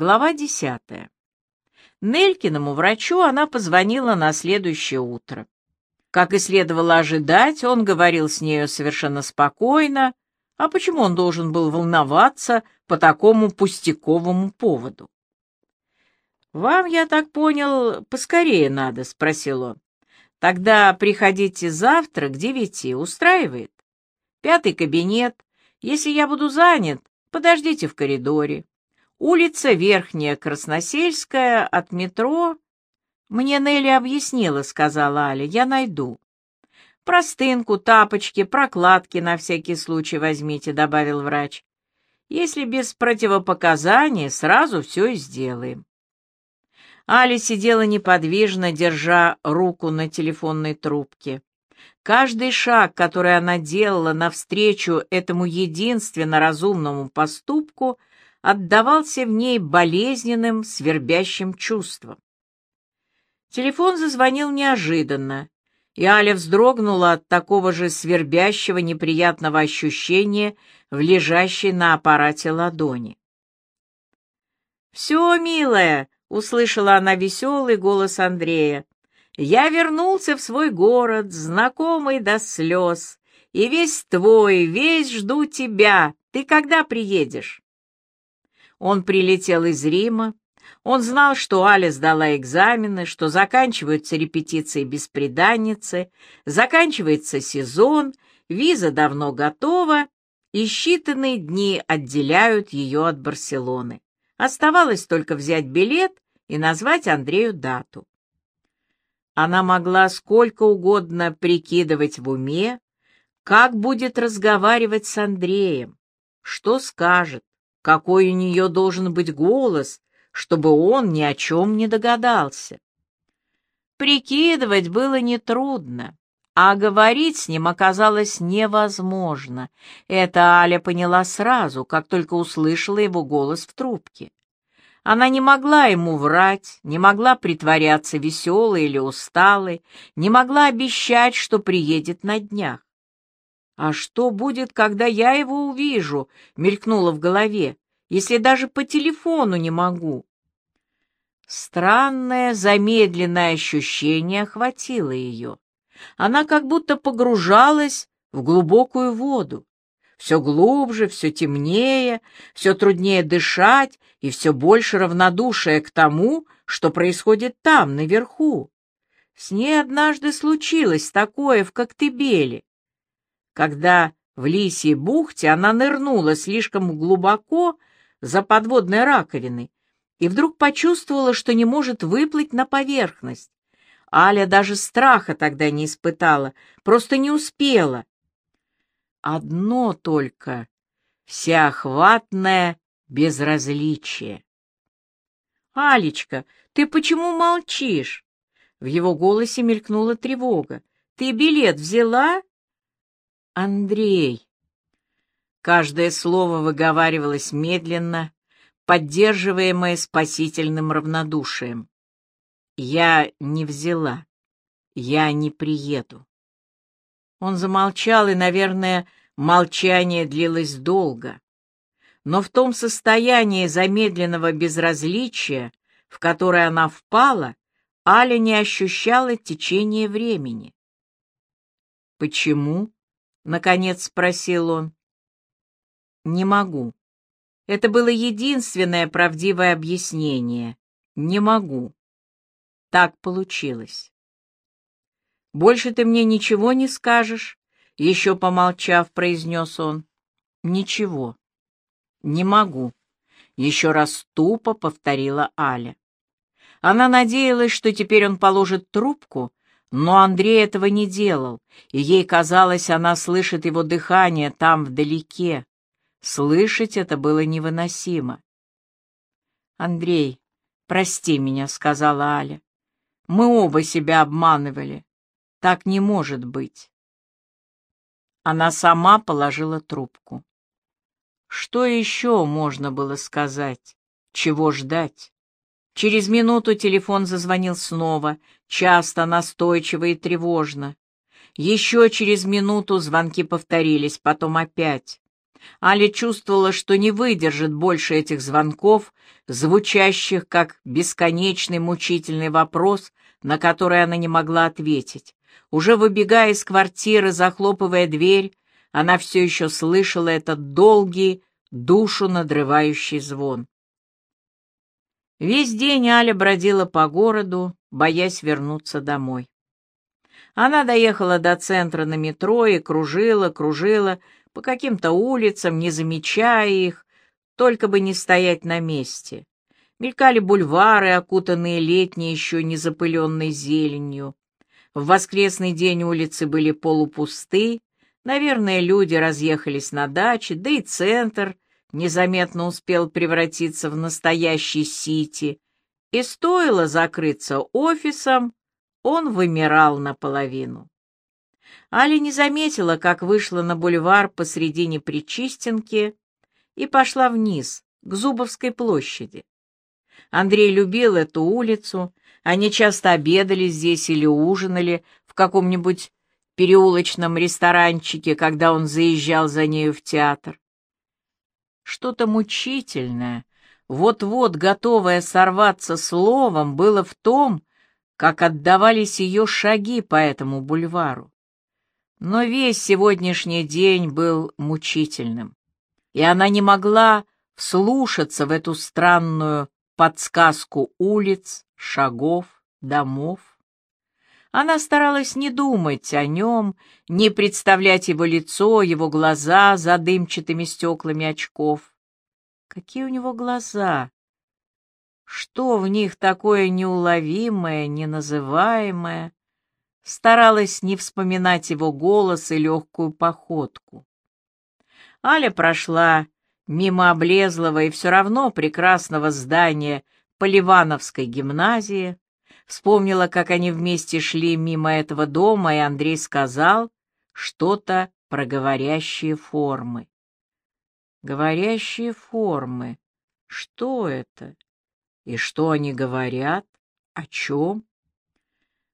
Глава десятая. Нелькиному врачу она позвонила на следующее утро. Как и следовало ожидать, он говорил с нею совершенно спокойно, а почему он должен был волноваться по такому пустяковому поводу? «Вам, я так понял, поскорее надо?» — спросил он. «Тогда приходите завтра к девяти. Устраивает? Пятый кабинет. Если я буду занят, подождите в коридоре. Улица Верхняя Красносельская от метро. Мне Нелли объяснила, сказала Аля, я найду. Простынку, тапочки, прокладки на всякий случай возьмите, добавил врач. Если без противопоказаний, сразу все и сделаем. Аля сидела неподвижно, держа руку на телефонной трубке. Каждый шаг, который она делала навстречу этому единственно разумному поступку — отдавался в ней болезненным, свербящим чувством. Телефон зазвонил неожиданно, и Аля вздрогнула от такого же свербящего неприятного ощущения в лежащей на аппарате ладони. «Все, милая!» — услышала она веселый голос Андрея. «Я вернулся в свой город, знакомый до слез, и весь твой, весь жду тебя. Ты когда приедешь?» Он прилетел из Рима. Он знал, что Аля сдала экзамены, что заканчиваются репетиции беспреданницы, заканчивается сезон, виза давно готова, и считанные дни отделяют ее от Барселоны. Оставалось только взять билет и назвать Андрею дату. Она могла сколько угодно прикидывать в уме, как будет разговаривать с Андреем, что скажет, какой у нее должен быть голос, чтобы он ни о чем не догадался. Прикидывать было нетрудно, а говорить с ним оказалось невозможно. Это Аля поняла сразу, как только услышала его голос в трубке. Она не могла ему врать, не могла притворяться веселой или усталой, не могла обещать, что приедет на днях. «А что будет, когда я его увижу?» — мелькнуло в голове. «Если даже по телефону не могу». Странное замедленное ощущение охватило ее. Она как будто погружалась в глубокую воду. Все глубже, все темнее, все труднее дышать и все больше равнодушия к тому, что происходит там, наверху. С ней однажды случилось такое в Коктебеле когда в Лисьей бухте она нырнула слишком глубоко за подводной раковиной и вдруг почувствовала, что не может выплыть на поверхность. Аля даже страха тогда не испытала, просто не успела. Одно только — всеохватное безразличие. «Алечка, ты почему молчишь?» В его голосе мелькнула тревога. «Ты билет взяла?» Андрей. Каждое слово выговаривалось медленно, поддерживаемое спасительным равнодушием. Я не взяла. Я не приеду. Он замолчал, и, наверное, молчание длилось долго. Но в том состоянии замедленного безразличия, в которое она впала, Аля не ощущала течения времени. Почему? — наконец спросил он. «Не могу. Это было единственное правдивое объяснение. Не могу. Так получилось». «Больше ты мне ничего не скажешь?» — еще помолчав, произнес он. «Ничего. Не могу», — еще раз тупо повторила Аля. Она надеялась, что теперь он положит трубку но Андрей этого не делал, и ей казалось, она слышит его дыхание там, вдалеке. Слышать это было невыносимо. «Андрей, прости меня», — сказала Аля. «Мы оба себя обманывали. Так не может быть». Она сама положила трубку. Что еще можно было сказать? Чего ждать? Через минуту телефон зазвонил снова, часто, настойчиво и тревожно. Еще через минуту звонки повторились, потом опять. Аля чувствовала, что не выдержит больше этих звонков, звучащих как бесконечный мучительный вопрос, на который она не могла ответить. Уже выбегая из квартиры, захлопывая дверь, она все еще слышала этот долгий, душу надрывающий звон. Весь день Аля бродила по городу, боясь вернуться домой. Она доехала до центра на метро и кружила, кружила по каким-то улицам, не замечая их, только бы не стоять на месте. Мелькали бульвары, окутанные летней, еще не запыленной зеленью. В воскресный день улицы были полупусты, наверное, люди разъехались на даче, да и центр незаметно успел превратиться в настоящий сити, и стоило закрыться офисом, он вымирал наполовину. Аля не заметила, как вышла на бульвар посредине Причистенки и пошла вниз, к Зубовской площади. Андрей любил эту улицу, они часто обедали здесь или ужинали в каком-нибудь переулочном ресторанчике, когда он заезжал за нею в театр. Что-то мучительное, вот-вот готовое сорваться словом, было в том, как отдавались ее шаги по этому бульвару. Но весь сегодняшний день был мучительным, и она не могла вслушаться в эту странную подсказку улиц, шагов, домов. Она старалась не думать о нем, не представлять его лицо, его глаза за дымчатыми стеклами очков. Какие у него глаза! Что в них такое неуловимое, неназываемое? Старалась не вспоминать его голос и легкую походку. Аля прошла мимо облезлого и все равно прекрасного здания Поливановской гимназии, вспомнила, как они вместе шли мимо этого дома, и Андрей сказал что-то про говорящие формы. Говорящие формы. Что это? И что они говорят? О чем?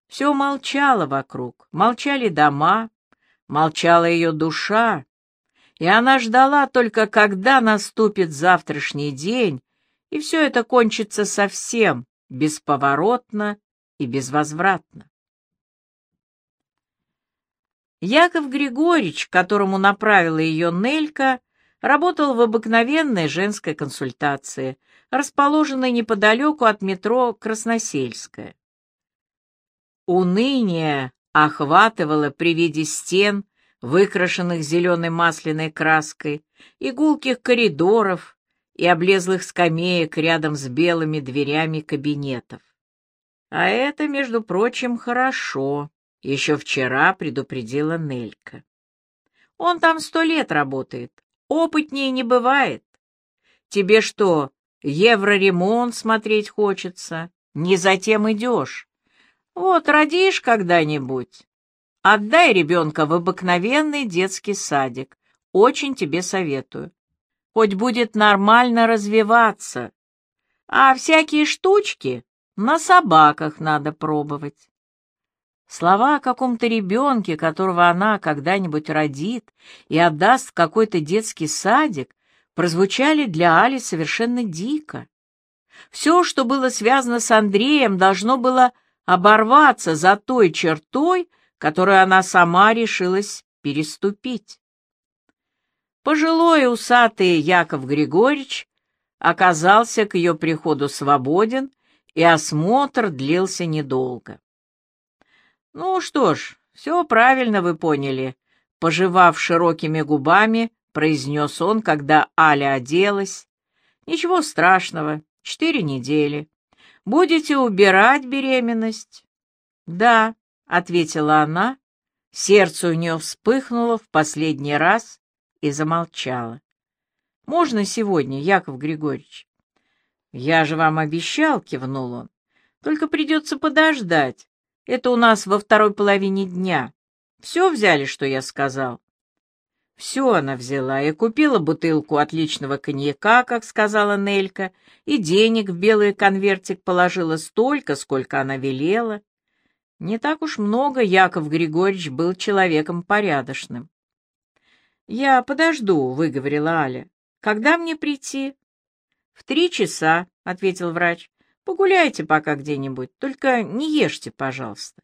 Все молчало вокруг, молчали дома, молчала ее душа, и она ждала только, когда наступит завтрашний день, и все это кончится совсем бесповоротно и безвозвратно. Яков Григорьевич, которому направила ее Нелька, работал в обыкновенной женской консультации, расположенной неподалеку от метро Красносельская. Уныние охватывало при виде стен, выкрашенных зеленой масляной краской, игулких коридоров и облезлых скамеек рядом с белыми дверями кабинетов. А это, между прочим, хорошо, еще вчера предупредила Нелька. Он там сто лет работает, Опытнее не бывает. Тебе что, евроремонт смотреть хочется? Не затем идешь. Вот родишь когда-нибудь. Отдай ребенка в обыкновенный детский садик. Очень тебе советую. Хоть будет нормально развиваться. А всякие штучки на собаках надо пробовать. Слова о каком-то ребенке, которого она когда-нибудь родит и отдаст в какой-то детский садик, прозвучали для Али совершенно дико. Все, что было связано с Андреем, должно было оборваться за той чертой, которую она сама решилась переступить. Пожилой усатый Яков Григорьевич оказался к ее приходу свободен, и осмотр длился недолго. «Ну что ж, все правильно вы поняли», — пожевав широкими губами, произнес он, когда Аля оделась. «Ничего страшного, четыре недели. Будете убирать беременность?» «Да», — ответила она. Сердце у нее вспыхнуло в последний раз и замолчало. «Можно сегодня, Яков Григорьевич?» «Я же вам обещал», — кивнул он. «Только придется подождать. Это у нас во второй половине дня. Все взяли, что я сказал?» Все она взяла и купила бутылку отличного коньяка, как сказала Нелька, и денег в белый конвертик положила столько, сколько она велела. Не так уж много Яков Григорьевич был человеком порядочным. «Я подожду», — выговорила Аля. «Когда мне прийти?» «В три часа», — ответил врач. «Погуляйте пока где-нибудь, только не ешьте, пожалуйста».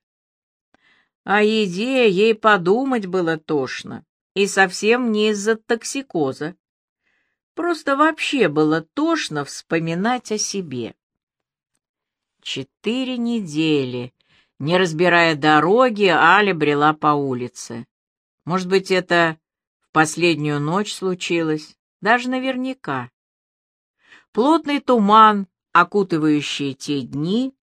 О еде ей подумать было тошно, и совсем не из-за токсикоза. Просто вообще было тошно вспоминать о себе. Четыре недели, не разбирая дороги, Аля брела по улице. Может быть, это в последнюю ночь случилось, даже наверняка. Плотный туман, окутывающий те дни,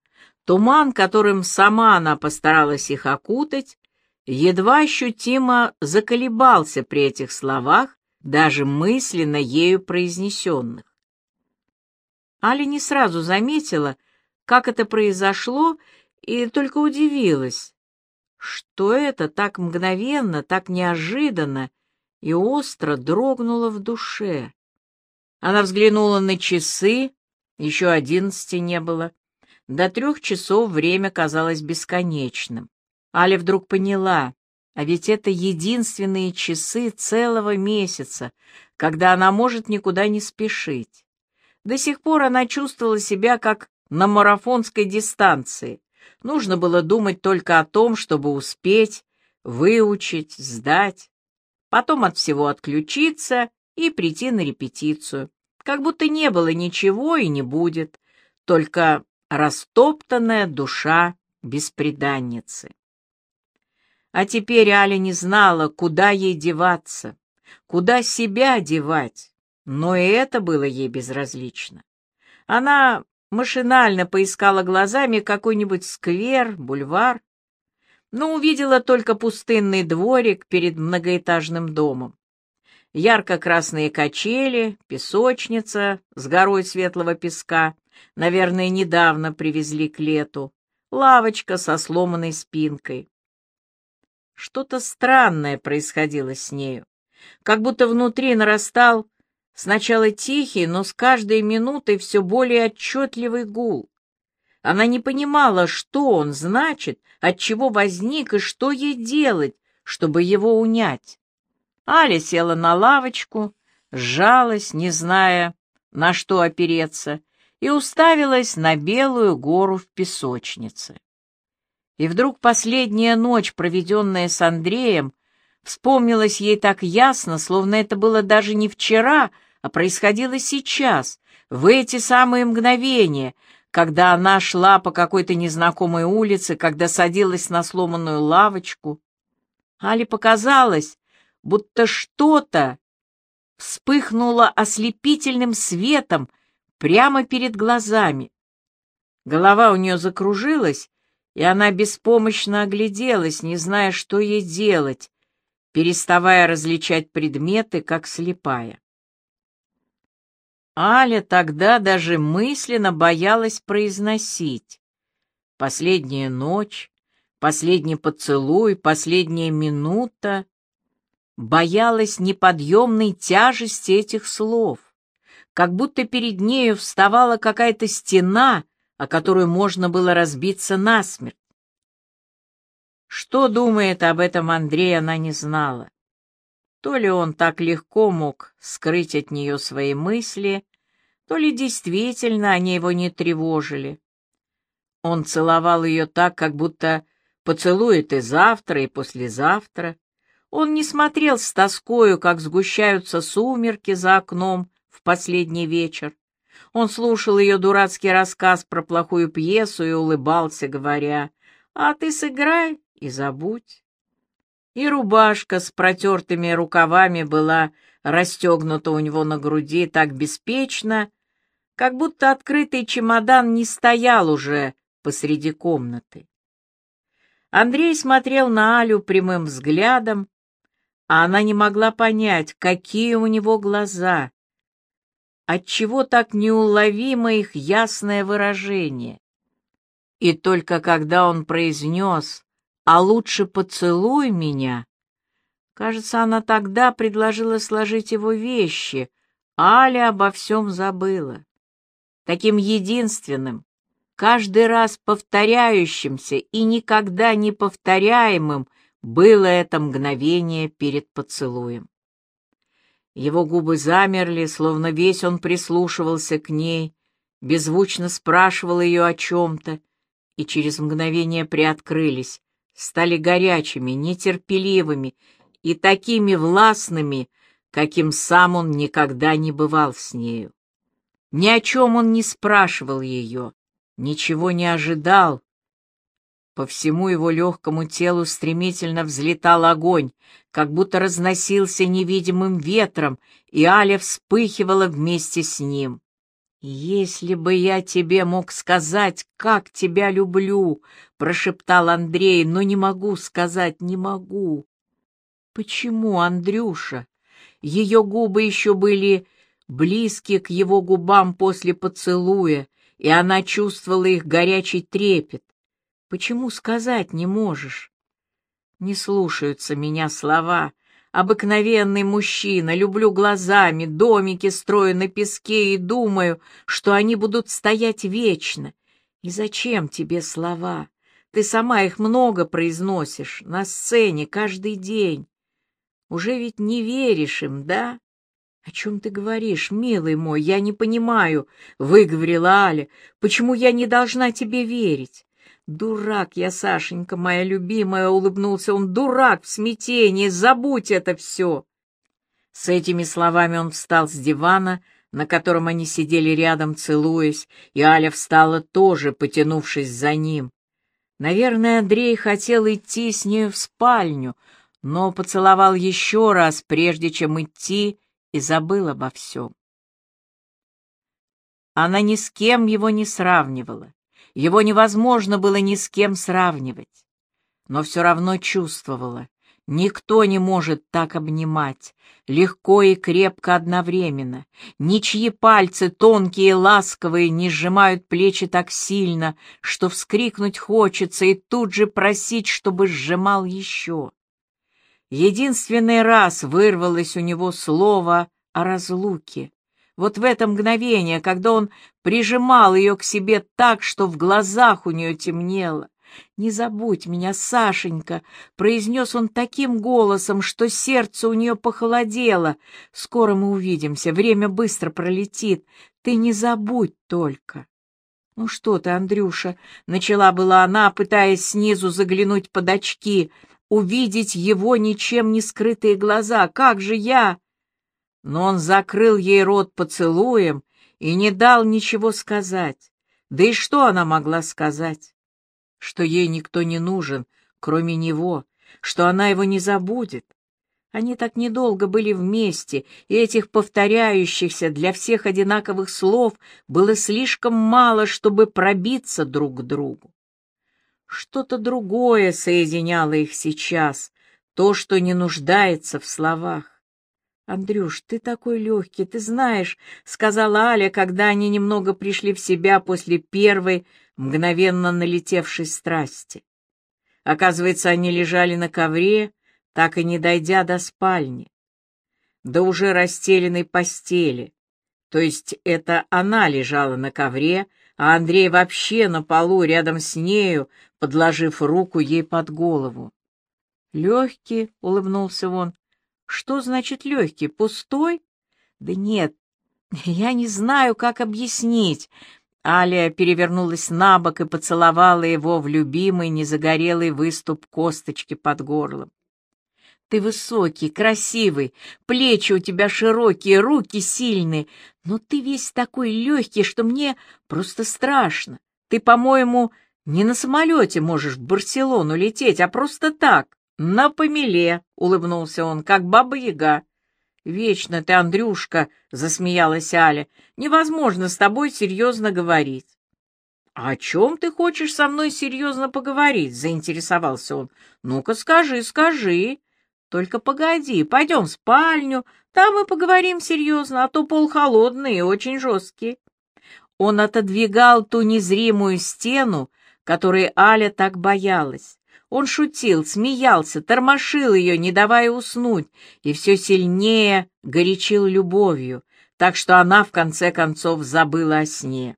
туман, которым сама она постаралась их окутать, едва ощутимо заколебался при этих словах, даже мысленно ею произнесенных. Аля не сразу заметила, как это произошло, и только удивилась, что это так мгновенно, так неожиданно и остро дрогнуло в душе. Она взглянула на часы, еще одиннадцати не было. До трех часов время казалось бесконечным. Аля вдруг поняла, а ведь это единственные часы целого месяца, когда она может никуда не спешить. До сих пор она чувствовала себя как на марафонской дистанции. Нужно было думать только о том, чтобы успеть, выучить, сдать, потом от всего отключиться и прийти на репетицию. Как будто не было ничего и не будет, только растоптанная душа беспреданницы. А теперь Аля не знала, куда ей деваться, куда себя девать, но и это было ей безразлично. Она машинально поискала глазами какой-нибудь сквер, бульвар, но увидела только пустынный дворик перед многоэтажным домом. Ярко-красные качели, песочница с горой светлого песка, наверное, недавно привезли к лету, лавочка со сломанной спинкой. Что-то странное происходило с нею, как будто внутри нарастал сначала тихий, но с каждой минутой все более отчетливый гул. Она не понимала, что он значит, от чего возник и что ей делать, чтобы его унять. Аля села на лавочку, сжалась, не зная, на что опереться, и уставилась на белую гору в песочнице. И вдруг последняя ночь, проведенная с Андреем, вспомнилась ей так ясно, словно это было даже не вчера, а происходило сейчас, в эти самые мгновения, когда она шла по какой-то незнакомой улице, когда садилась на сломанную лавочку. Али показалось, будто что-то вспыхнуло ослепительным светом прямо перед глазами. Голова у нее закружилась, и она беспомощно огляделась, не зная, что ей делать, переставая различать предметы, как слепая. Аля тогда даже мысленно боялась произносить. Последняя ночь, последний поцелуй, последняя минута. Боялась неподъемной тяжести этих слов, как будто перед нею вставала какая-то стена, о которую можно было разбиться насмерть. Что думает об этом Андрей, она не знала. То ли он так легко мог скрыть от нее свои мысли, то ли действительно они его не тревожили. Он целовал ее так, как будто поцелует и завтра, и послезавтра. Он не смотрел с тоскою, как сгущаются сумерки за окном в последний вечер. Он слушал ее дурацкий рассказ про плохую пьесу и улыбался, говоря, «А ты сыграй и забудь». И рубашка с протертыми рукавами была расстегнута у него на груди так беспечно, как будто открытый чемодан не стоял уже посреди комнаты. Андрей смотрел на Алю прямым взглядом, а она не могла понять, какие у него глаза, отчего так неуловимо их ясное выражение. И только когда он произнес «А лучше поцелуй меня», кажется, она тогда предложила сложить его вещи, а Аля обо всем забыла. Таким единственным, каждый раз повторяющимся и никогда не повторяемым было это мгновение перед поцелуем. Его губы замерли, словно весь он прислушивался к ней, беззвучно спрашивал ее о чем-то, и через мгновение приоткрылись, стали горячими, нетерпеливыми и такими властными, каким сам он никогда не бывал с нею. Ни о чем он не спрашивал ее, ничего не ожидал. По всему его легкому телу стремительно взлетал огонь, как будто разносился невидимым ветром, и Аля вспыхивала вместе с ним. «Если бы я тебе мог сказать, как тебя люблю», — прошептал Андрей, — «но не могу сказать, не могу». «Почему, Андрюша?» Ее губы еще были близки к его губам после поцелуя, и она чувствовала их горячий трепет. Почему сказать не можешь? Не слушаются меня слова. Обыкновенный мужчина, люблю глазами, домики строю на песке и думаю, что они будут стоять вечно. И зачем тебе слова? Ты сама их много произносишь, на сцене, каждый день. Уже ведь не веришь им, да? «О чем ты говоришь, милый мой? Я не понимаю», — выговорила Аля. «Почему я не должна тебе верить?» «Дурак я, Сашенька, моя любимая!» — улыбнулся он. «Дурак в смятении! Забудь это все!» С этими словами он встал с дивана, на котором они сидели рядом, целуясь, и Аля встала тоже, потянувшись за ним. Наверное, Андрей хотел идти с нею в спальню, но поцеловал еще раз, прежде чем идти, и забыл обо всем. Она ни с кем его не сравнивала, его невозможно было ни с кем сравнивать, но все равно чувствовала, никто не может так обнимать, легко и крепко одновременно, ничьи пальцы, тонкие и ласковые, не сжимают плечи так сильно, что вскрикнуть хочется и тут же просить, чтобы сжимал еще. Единственный раз вырвалось у него слово о разлуке. Вот в это мгновение, когда он прижимал ее к себе так, что в глазах у нее темнело. «Не забудь меня, Сашенька!» — произнес он таким голосом, что сердце у нее похолодело. «Скоро мы увидимся, время быстро пролетит. Ты не забудь только!» «Ну что ты, Андрюша?» — начала была она, пытаясь снизу заглянуть под очки — увидеть его ничем не скрытые глаза. Как же я? Но он закрыл ей рот поцелуем и не дал ничего сказать. Да и что она могла сказать? Что ей никто не нужен, кроме него, что она его не забудет. Они так недолго были вместе, и этих повторяющихся для всех одинаковых слов было слишком мало, чтобы пробиться друг к другу. Что-то другое соединяло их сейчас, то, что не нуждается в словах. «Андрюш, ты такой легкий, ты знаешь», — сказала Аля, когда они немного пришли в себя после первой, мгновенно налетевшей страсти. Оказывается, они лежали на ковре, так и не дойдя до спальни, до уже расстеленной постели. То есть это она лежала на ковре, а Андрей вообще на полу рядом с нею, подложив руку ей под голову. «Легкий», — улыбнулся он. «Что значит легкий? Пустой?» «Да нет, я не знаю, как объяснить». Алия перевернулась на бок и поцеловала его в любимый незагорелый выступ косточки под горлом. Ты высокий, красивый, плечи у тебя широкие, руки сильные, но ты весь такой легкий, что мне просто страшно. Ты, по-моему, не на самолете можешь в Барселону лететь, а просто так, на помеле, — улыбнулся он, как баба-яга. «Вечно ты, Андрюшка!» — засмеялась Аля. «Невозможно с тобой серьезно говорить». «А «О чем ты хочешь со мной серьезно поговорить?» — заинтересовался он. «Ну-ка скажи, скажи. Только погоди, пойдем в спальню, там мы поговорим серьезно, а то пол холодный и очень жесткий. Он отодвигал ту незримую стену, которой Аля так боялась. Он шутил, смеялся, тормошил ее, не давая уснуть, и все сильнее горячил любовью, так что она в конце концов забыла о сне.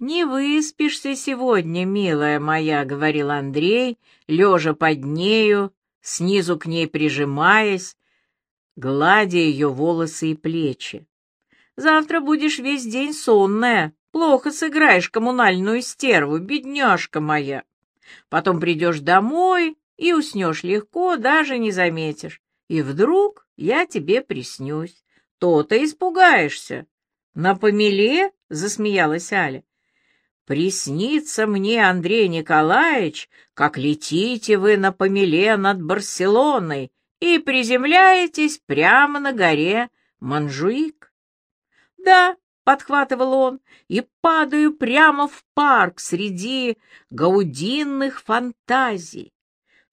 «Не выспишься сегодня, милая моя», — говорил Андрей, лежа под нею снизу к ней прижимаясь, гладя ее волосы и плечи. «Завтра будешь весь день сонная, плохо сыграешь коммунальную стерву, бедняжка моя. Потом придешь домой и уснешь легко, даже не заметишь. И вдруг я тебе приснюсь. То-то испугаешься. На помеле?» — засмеялась Аля. Приснится мне, Андрей Николаевич, как летите вы на помеле над Барселоной и приземляетесь прямо на горе Манжуик. Да, — подхватывал он, — и падаю прямо в парк среди гаудинных фантазий.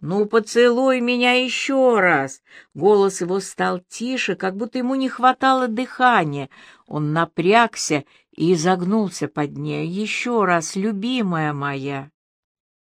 «Ну, поцелуй меня еще раз!» Голос его стал тише, как будто ему не хватало дыхания. Он напрягся и изогнулся под ней. «Еще раз, любимая моя!»